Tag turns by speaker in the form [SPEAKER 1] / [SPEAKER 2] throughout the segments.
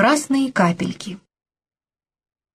[SPEAKER 1] Красные капельки.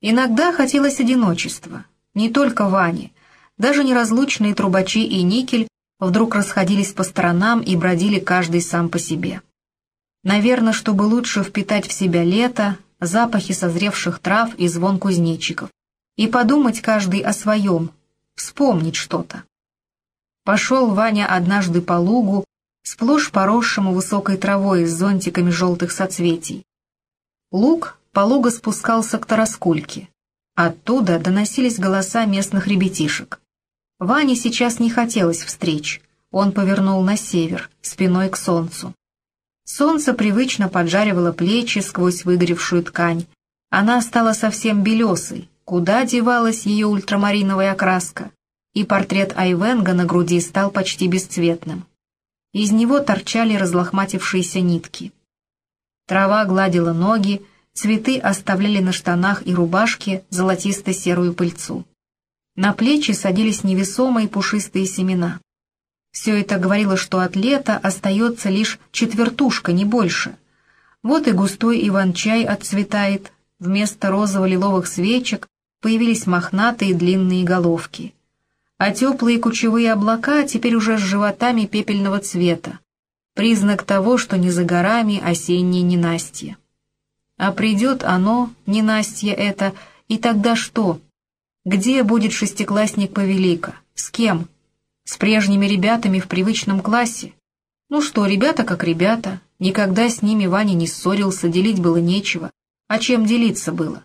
[SPEAKER 1] Иногда хотелось одиночества. Не только Ване. Даже неразлучные трубачи и никель вдруг расходились по сторонам и бродили каждый сам по себе. Наверное, чтобы лучше впитать в себя лето, запахи созревших трав и звон кузнечиков, и подумать каждый о своем, вспомнить что-то. Пошел Ваня однажды по лугу, сплошь поросшему высокой травой с зонтиками желтых соцветий. Луг полого спускался к Тараскульке. Оттуда доносились голоса местных ребятишек. Ване сейчас не хотелось встреч. Он повернул на север, спиной к солнцу. Солнце привычно поджаривало плечи сквозь выгоревшую ткань. Она стала совсем белесой, куда девалась ее ультрамариновая окраска, и портрет Айвенга на груди стал почти бесцветным. Из него торчали разлохматившиеся нитки. Трава гладила ноги, цветы оставляли на штанах и рубашке золотисто-серую пыльцу. На плечи садились невесомые пушистые семена. Все это говорило, что от лета остается лишь четвертушка, не больше. Вот и густой иван-чай отцветает, вместо розово-лиловых свечек появились мохнатые длинные головки. А теплые кучевые облака теперь уже с животами пепельного цвета. Признак того, что не за горами осеннее ненастье. А придет оно, ненастье это, и тогда что? Где будет шестиклассник Повелика? С кем? С прежними ребятами в привычном классе. Ну что, ребята как ребята, никогда с ними Ваня не ссорился, делить было нечего. А чем делиться было?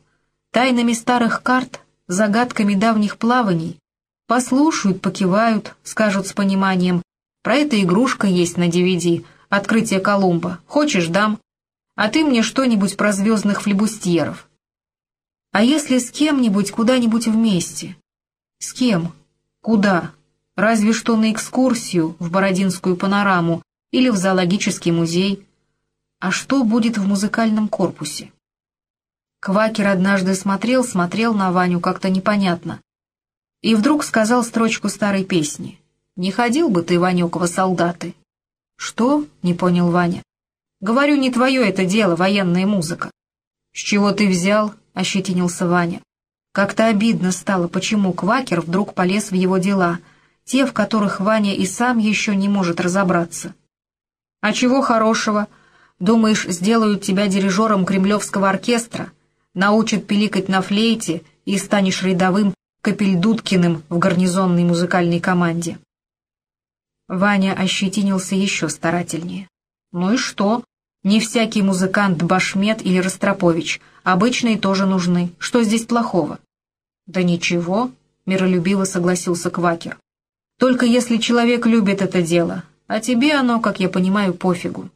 [SPEAKER 1] Тайнами старых карт, загадками давних плаваний. Послушают, покивают, скажут с пониманием. Про это игрушка есть на DVD, открытие Колумба. Хочешь, дам. А ты мне что-нибудь про звездных флебустьеров. А если с кем-нибудь куда-нибудь вместе? С кем? Куда? разве что на экскурсию в Бородинскую панораму или в зоологический музей. А что будет в музыкальном корпусе? Квакер однажды смотрел, смотрел на Ваню как-то непонятно. И вдруг сказал строчку старой песни. «Не ходил бы ты, Ванек, во солдаты». «Что?» — не понял Ваня. «Говорю, не твое это дело, военная музыка». «С чего ты взял?» — ощетинился Ваня. Как-то обидно стало, почему Квакер вдруг полез в его дела — те, в которых Ваня и сам еще не может разобраться. «А чего хорошего? Думаешь, сделают тебя дирижером кремлевского оркестра, научат пиликать на флейте и станешь рядовым Капельдуткиным в гарнизонной музыкальной команде?» Ваня ощетинился еще старательнее. «Ну и что? Не всякий музыкант Башмет или Ростропович. Обычные тоже нужны. Что здесь плохого?» «Да ничего», — миролюбиво согласился Квакер. Только если человек любит это дело, а тебе оно, как я понимаю, пофигу».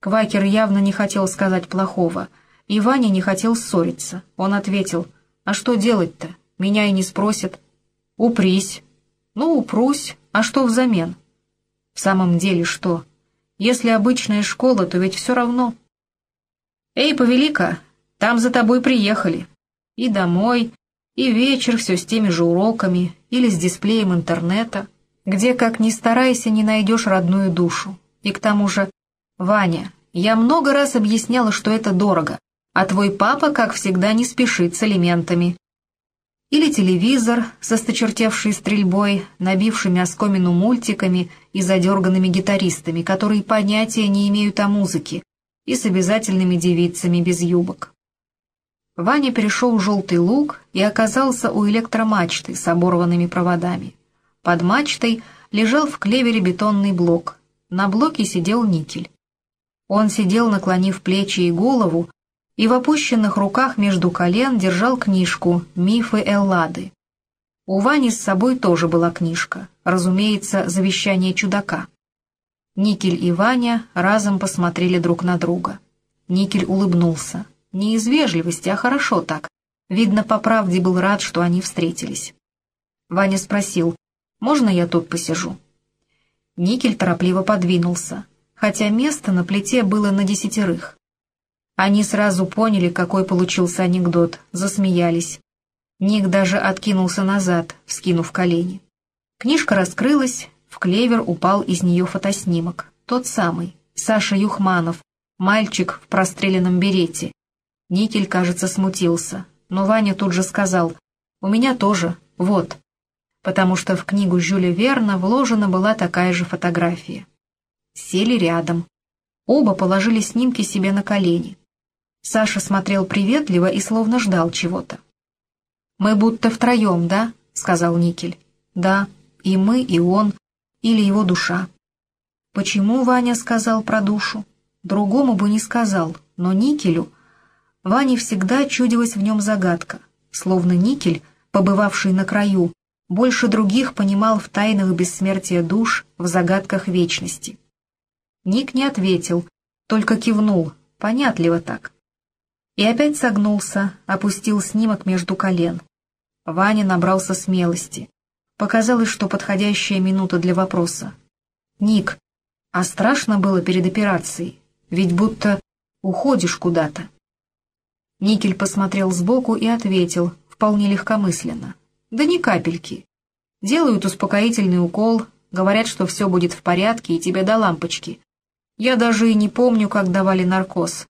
[SPEAKER 1] Квакер явно не хотел сказать плохого, и Ваня не хотел ссориться. Он ответил, «А что делать-то? Меня и не спросят». «Упрись». «Ну, упрусь. А что взамен?» «В самом деле что? Если обычная школа, то ведь все равно». «Эй, повелика, там за тобой приехали. И домой, и вечер все с теми же уроками или с дисплеем интернета, где, как ни старайся, не найдешь родную душу. И к тому же, Ваня, я много раз объясняла, что это дорого, а твой папа, как всегда, не спешит с элементами. Или телевизор со сточертевшей стрельбой, набившими оскомину мультиками и задерганными гитаристами, которые понятия не имеют о музыке, и с обязательными девицами без юбок. Ваня перешел желтый луг и оказался у электромачты с оборванными проводами. Под мачтой лежал в клевере бетонный блок. На блоке сидел никель. Он сидел, наклонив плечи и голову, и в опущенных руках между колен держал книжку «Мифы Эллады». У Вани с собой тоже была книжка, разумеется, «Завещание чудака». Никель и Ваня разом посмотрели друг на друга. Никель улыбнулся. Не из вежливости, а хорошо так. Видно, по правде был рад, что они встретились. Ваня спросил, «Можно я тут посижу?» Никель торопливо подвинулся, хотя место на плите было на десятерых. Они сразу поняли, какой получился анекдот, засмеялись. Ник даже откинулся назад, вскинув колени. Книжка раскрылась, в клевер упал из нее фотоснимок, тот самый, Саша Юхманов, мальчик в простреленном берете, Никель, кажется, смутился, но Ваня тут же сказал, «У меня тоже, вот», потому что в книгу Жюля Верна вложена была такая же фотография. Сели рядом. Оба положили снимки себе на колени. Саша смотрел приветливо и словно ждал чего-то. «Мы будто втроем, да?» — сказал Никель. «Да, и мы, и он, или его душа». Почему Ваня сказал про душу? Другому бы не сказал, но Никелю... Ване всегда чудилась в нем загадка, словно Никель, побывавший на краю, больше других понимал в тайнах бессмертия душ, в загадках вечности. Ник не ответил, только кивнул, понятливо так. И опять согнулся, опустил снимок между колен. Ваня набрался смелости. Показалось, что подходящая минута для вопроса. «Ник, а страшно было перед операцией? Ведь будто уходишь куда-то». Никель посмотрел сбоку и ответил, вполне легкомысленно. «Да ни капельки. Делают успокоительный укол, говорят, что все будет в порядке и тебе до лампочки. Я даже и не помню, как давали наркоз.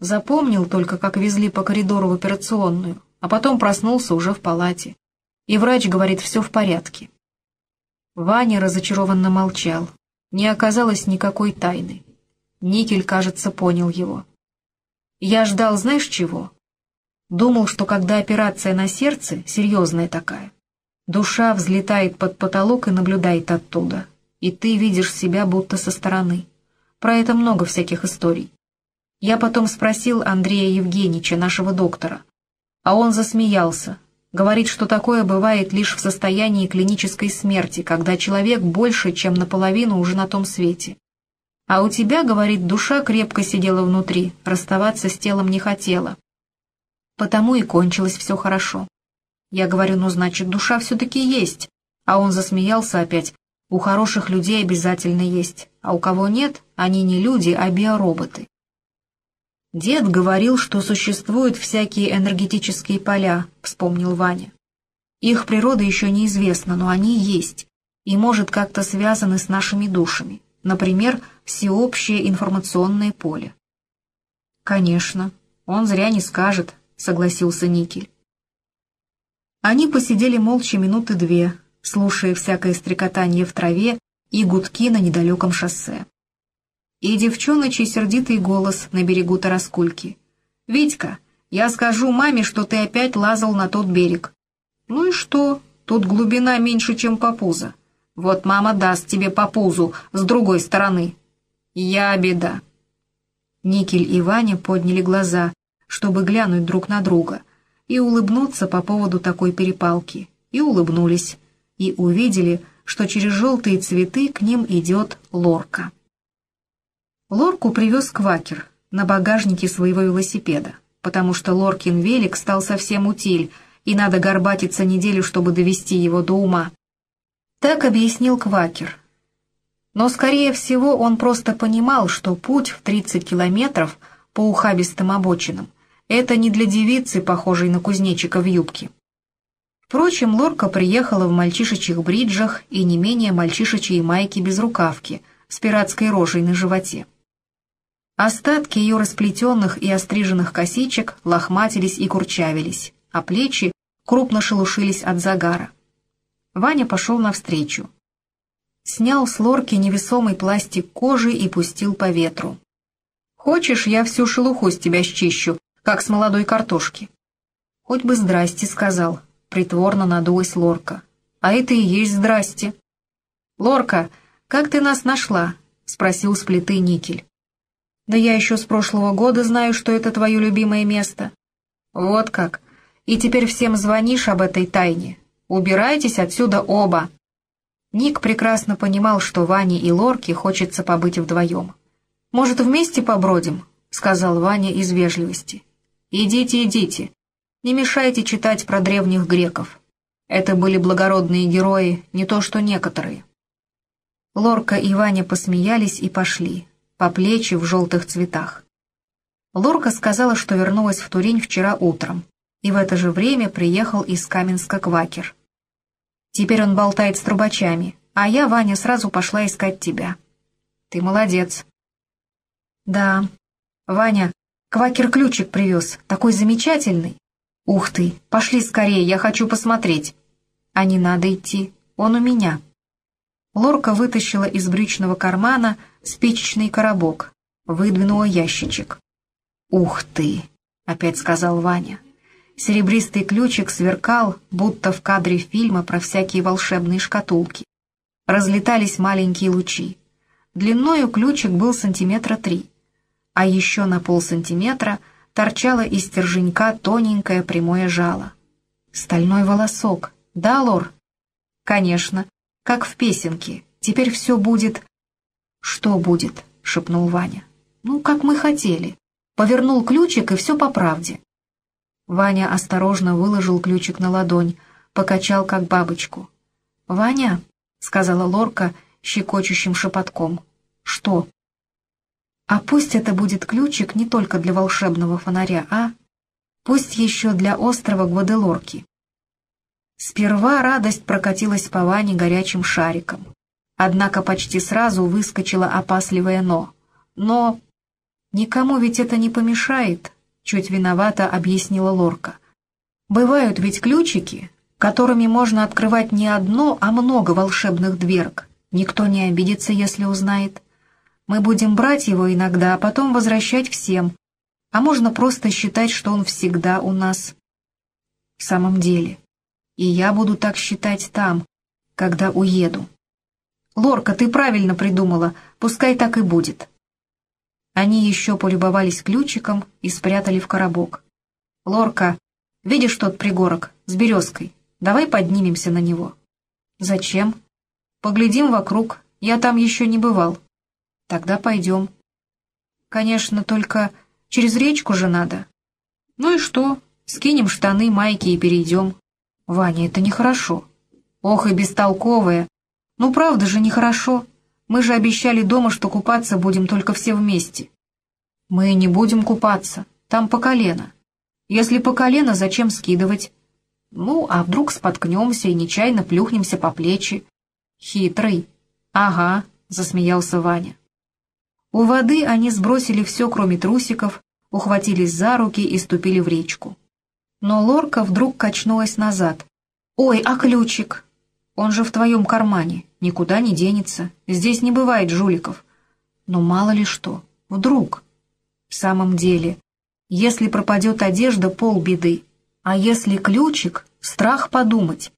[SPEAKER 1] Запомнил только, как везли по коридору в операционную, а потом проснулся уже в палате. И врач говорит, все в порядке. Ваня разочарованно молчал. Не оказалось никакой тайны. Никель, кажется, понял его. Я ждал, знаешь чего? Думал, что когда операция на сердце, серьезная такая, душа взлетает под потолок и наблюдает оттуда, и ты видишь себя будто со стороны. Про это много всяких историй. Я потом спросил Андрея Евгеньевича, нашего доктора, а он засмеялся, говорит, что такое бывает лишь в состоянии клинической смерти, когда человек больше, чем наполовину уже на том свете. А у тебя, говорит, душа крепко сидела внутри, расставаться с телом не хотела. Потому и кончилось все хорошо. Я говорю, ну значит, душа все-таки есть. А он засмеялся опять. У хороших людей обязательно есть, а у кого нет, они не люди, а биороботы. «Дед говорил, что существуют всякие энергетические поля», — вспомнил Ваня. «Их природа еще неизвестна, но они есть, и, может, как-то связаны с нашими душами, например, всеобщее информационное поле». «Конечно, он зря не скажет», — согласился Никель. Они посидели молча минуты две, слушая всякое стрекотание в траве и гудки на недалеком шоссе и девчоночий сердитый голос на берегу Тараскульки. «Витька, я скажу маме, что ты опять лазал на тот берег». «Ну и что? Тут глубина меньше, чем по пузо. Вот мама даст тебе по пузу с другой стороны». «Я беда». Никель и Ваня подняли глаза, чтобы глянуть друг на друга, и улыбнуться по поводу такой перепалки, и улыбнулись, и увидели, что через желтые цветы к ним идет лорка. Лорку привез Квакер на багажнике своего велосипеда, потому что Лоркин велик стал совсем утиль, и надо горбатиться неделю, чтобы довести его до ума. Так объяснил Квакер. Но, скорее всего, он просто понимал, что путь в 30 километров по ухабистым обочинам — это не для девицы, похожей на кузнечика в юбке. Впрочем, Лорка приехала в мальчишечьих бриджах и не менее мальчишечьей майке без рукавки, с пиратской рожей на животе. Остатки ее расплетенных и остриженных косичек лохматились и курчавились, а плечи крупно шелушились от загара. Ваня пошел навстречу. Снял с лорки невесомый пластик кожи и пустил по ветру. «Хочешь, я всю шелуху с тебя счищу, как с молодой картошки?» «Хоть бы здрасте», — сказал, — притворно надулась лорка. «А это и есть здрасте». «Лорка, как ты нас нашла?» — спросил с плиты никель. Да я еще с прошлого года знаю, что это твое любимое место. Вот как. И теперь всем звонишь об этой тайне. Убирайтесь отсюда оба. Ник прекрасно понимал, что Ване и Лорке хочется побыть вдвоем. «Может, вместе побродим?» — сказал Ваня из вежливости. «Идите, идите. Не мешайте читать про древних греков. Это были благородные герои, не то что некоторые». Лорка и Ваня посмеялись и пошли по плечи в желтых цветах. Лорка сказала, что вернулась в Турень вчера утром, и в это же время приехал из Каменска Квакер. Теперь он болтает с трубачами, а я, Ваня, сразу пошла искать тебя. Ты молодец. Да. Ваня, Квакер ключик привез, такой замечательный. Ух ты, пошли скорее, я хочу посмотреть. А не надо идти, он у меня. Лорка вытащила из брючного кармана спичечный коробок, выдвинула ящичек. «Ух ты!» — опять сказал Ваня. Серебристый ключик сверкал, будто в кадре фильма про всякие волшебные шкатулки. Разлетались маленькие лучи. Длиною ключик был сантиметра три а еще на полсантиметра торчало из стерженька тоненькое прямое жало. Стальной волосок, да, Лор? Конечно, как в песенке. Теперь все будет... Что будет? — шепнул Ваня. Ну, как мы хотели. Повернул ключик, и все по правде. Ваня осторожно выложил ключик на ладонь, покачал, как бабочку. «Ваня», — сказала Лорка щекочущим шепотком. «Что?» А пусть это будет ключик не только для волшебного фонаря, а пусть еще для острова Гваделорки. Сперва радость прокатилась по Ване горячим шариком. Однако почти сразу выскочило опасливое «но». Но никому ведь это не помешает, чуть виновато объяснила Лорка. Бывают ведь ключики, которыми можно открывать не одно, а много волшебных дверок. Никто не обидится, если узнает. Мы будем брать его иногда, а потом возвращать всем. А можно просто считать, что он всегда у нас. В самом деле. И я буду так считать там, когда уеду. Лорка, ты правильно придумала, пускай так и будет. Они еще полюбовались ключиком и спрятали в коробок. Лорка, видишь тот пригорок с березкой? Давай поднимемся на него. Зачем? Поглядим вокруг, я там еще не бывал. Тогда пойдем. Конечно, только через речку же надо. Ну и что? Скинем штаны, майки и перейдем. Ваня, это нехорошо. Ох и бестолковая. Ну правда же нехорошо. Мы же обещали дома, что купаться будем только все вместе. Мы не будем купаться. Там по колено. Если по колено, зачем скидывать? Ну, а вдруг споткнемся и нечаянно плюхнемся по плечи? Хитрый. Ага, засмеялся Ваня. У воды они сбросили все, кроме трусиков, ухватились за руки и ступили в речку. Но лорка вдруг качнулась назад. «Ой, а ключик? Он же в твоем кармане, никуда не денется, здесь не бывает жуликов». Но мало ли что, вдруг. В самом деле, если пропадет одежда, полбеды, а если ключик, страх подумать.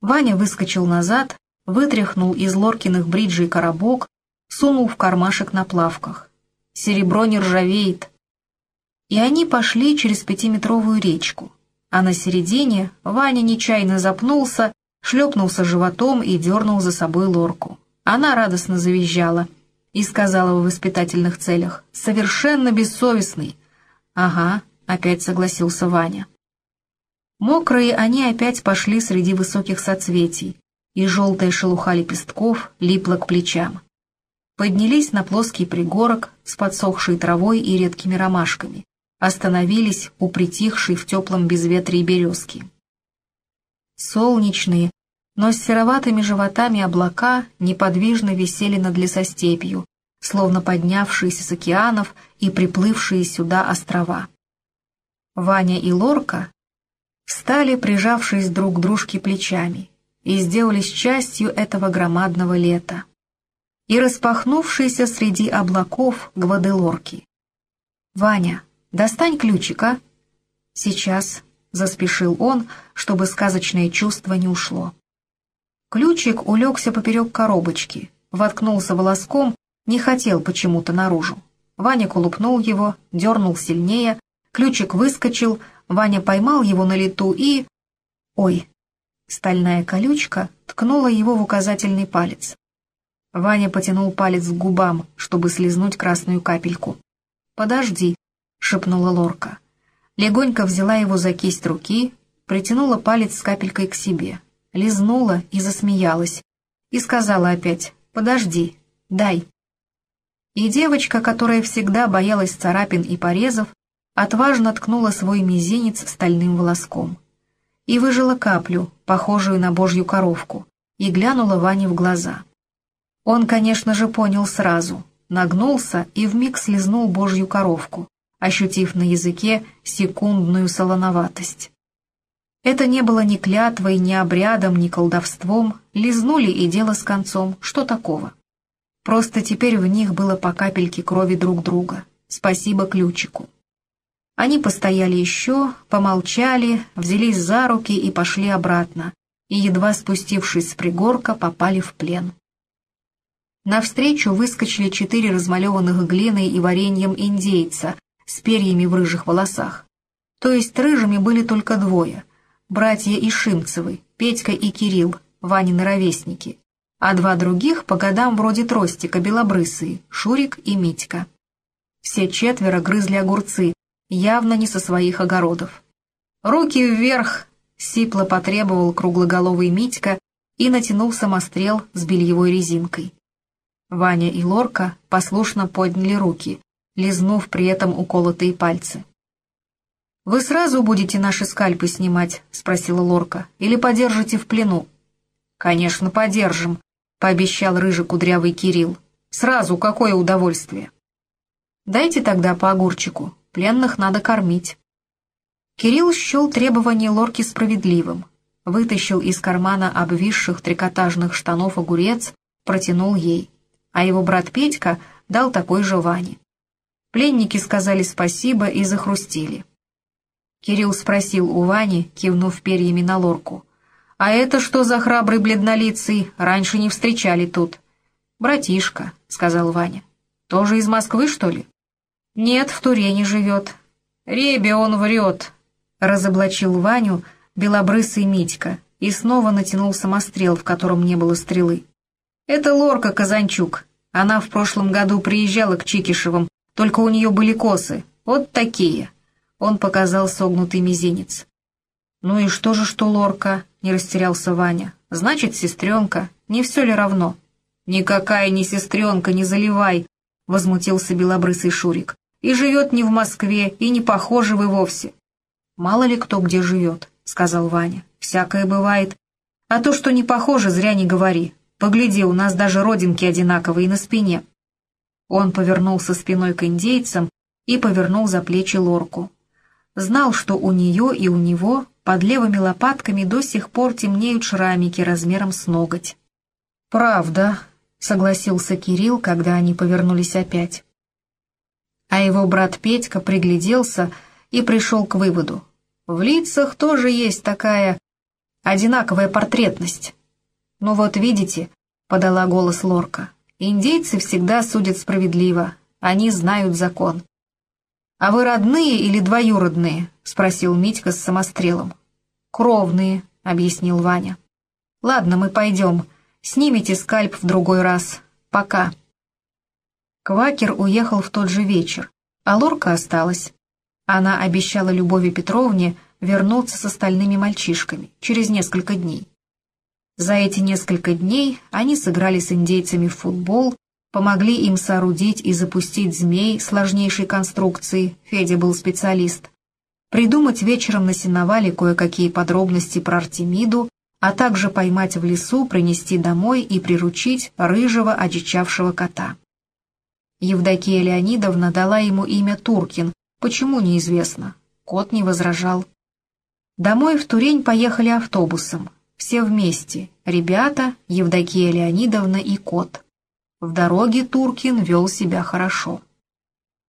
[SPEAKER 1] Ваня выскочил назад, вытряхнул из Лоркиных бриджей коробок, сунул в кармашек на плавках. Серебро не ржавеет. И они пошли через пятиметровую речку, а на середине Ваня нечаянно запнулся, шлепнулся животом и дернул за собой лорку. Она радостно завизжала и сказала в воспитательных целях «Совершенно бессовестный». «Ага», — опять согласился Ваня. Мокрые они опять пошли среди высоких соцветий, и желтая шелуха лепестков липла к плечам поднялись на плоский пригорок с подсохшей травой и редкими ромашками, остановились у притихшей в теплом безветрии березки. Солнечные, но с сероватыми животами облака неподвижно висели над лесостепью, словно поднявшиеся с океанов и приплывшие сюда острова. Ваня и Лорка встали, прижавшись друг к дружке плечами, и сделались частью этого громадного лета и распахнувшийся среди облаков Гваделорки. «Ваня, достань ключик, а?» «Сейчас», — заспешил он, чтобы сказочное чувство не ушло. Ключик улегся поперек коробочки, воткнулся волоском, не хотел почему-то наружу. Ваня колупнул его, дернул сильнее, ключик выскочил, Ваня поймал его на лету и... Ой! Стальная колючка ткнула его в указательный палец. Ваня потянул палец к губам, чтобы слезнуть красную капельку. «Подожди», — шепнула Лорка. Легонько взяла его за кисть руки, притянула палец с капелькой к себе, лизнула и засмеялась, и сказала опять «Подожди, дай». И девочка, которая всегда боялась царапин и порезов, отважно ткнула свой мизинец стальным волоском. И выжила каплю, похожую на божью коровку, и глянула Ване в глаза. Он, конечно же, понял сразу, нагнулся и вмиг слезнул божью коровку, ощутив на языке секундную солоноватость. Это не было ни клятвой, ни обрядом, ни колдовством, лизнули и дело с концом, что такого? Просто теперь в них было по капельке крови друг друга. Спасибо ключику. Они постояли еще, помолчали, взялись за руки и пошли обратно, и, едва спустившись с пригорка, попали в плен. Навстречу выскочили четыре размалеванных глиной и вареньем индейца с перьями в рыжих волосах. То есть рыжими были только двое — братья Ишимцевы, Петька и Кирилл, Ванины ровесники, а два других по годам вроде тростика белобрысые, Шурик и Митька. Все четверо грызли огурцы, явно не со своих огородов. «Руки вверх!» — сипло потребовал круглоголовый Митька и натянул самострел с бельевой резинкой. Ваня и Лорка послушно подняли руки, лизнув при этом уколотые пальцы. «Вы сразу будете наши скальпы снимать?» — спросила Лорка. «Или подержите в плену?» «Конечно, подержим», — пообещал рыжий кудрявый Кирилл. «Сразу какое удовольствие!» «Дайте тогда по огурчику, пленных надо кормить». Кирилл счел требование Лорки справедливым, вытащил из кармана обвисших трикотажных штанов огурец, протянул ей а его брат Петька дал такой же Ване. Пленники сказали спасибо и захрустили. Кирилл спросил у Вани, кивнув перьями на лорку. «А это что за храбрый бледнолицый? Раньше не встречали тут». «Братишка», — сказал Ваня. «Тоже из Москвы, что ли?» «Нет, в Турене живет». «Ребе он врет», — разоблачил Ваню белобрысый Митька и снова натянул самострел, в котором не было стрелы. Это Лорка Казанчук. Она в прошлом году приезжала к Чикишевым, только у нее были косы. Вот такие. Он показал согнутый мизинец. «Ну и что же, что Лорка?» — не растерялся Ваня. «Значит, сестренка. Не все ли равно?» «Никакая не сестренка, не заливай!» — возмутился белобрысый Шурик. «И живет не в Москве, и не похожи вы вовсе». «Мало ли кто где живет», — сказал Ваня. «Всякое бывает. А то, что не похоже, зря не говори. Погляди, у нас даже родинки одинаковые на спине». Он повернулся спиной к индейцам и повернул за плечи лорку. Знал, что у нее и у него под левыми лопатками до сих пор темнеют шрамики размером с ноготь. «Правда», — согласился Кирилл, когда они повернулись опять. А его брат Петька пригляделся и пришел к выводу. В лицах тоже есть такая одинаковая портретность. «Ну вот видите», — подала голос Лорка, — «индейцы всегда судят справедливо, они знают закон». «А вы родные или двоюродные?» — спросил Митька с самострелом. «Кровные», — объяснил Ваня. «Ладно, мы пойдем. Снимите скальп в другой раз. Пока». Квакер уехал в тот же вечер, а Лорка осталась. Она обещала Любови Петровне вернуться с остальными мальчишками через несколько дней. За эти несколько дней они сыграли с индейцами в футбол, помогли им соорудить и запустить змей сложнейшей конструкции, Федя был специалист, придумать вечером на сеновале кое-какие подробности про Артемиду, а также поймать в лесу, принести домой и приручить рыжего одичавшего кота. Евдокия Леонидовна дала ему имя Туркин, почему неизвестно, кот не возражал. Домой в Турень поехали автобусом, все вместе, ребята, Евдокия Леонидовна и кот. В дороге Туркин вел себя хорошо.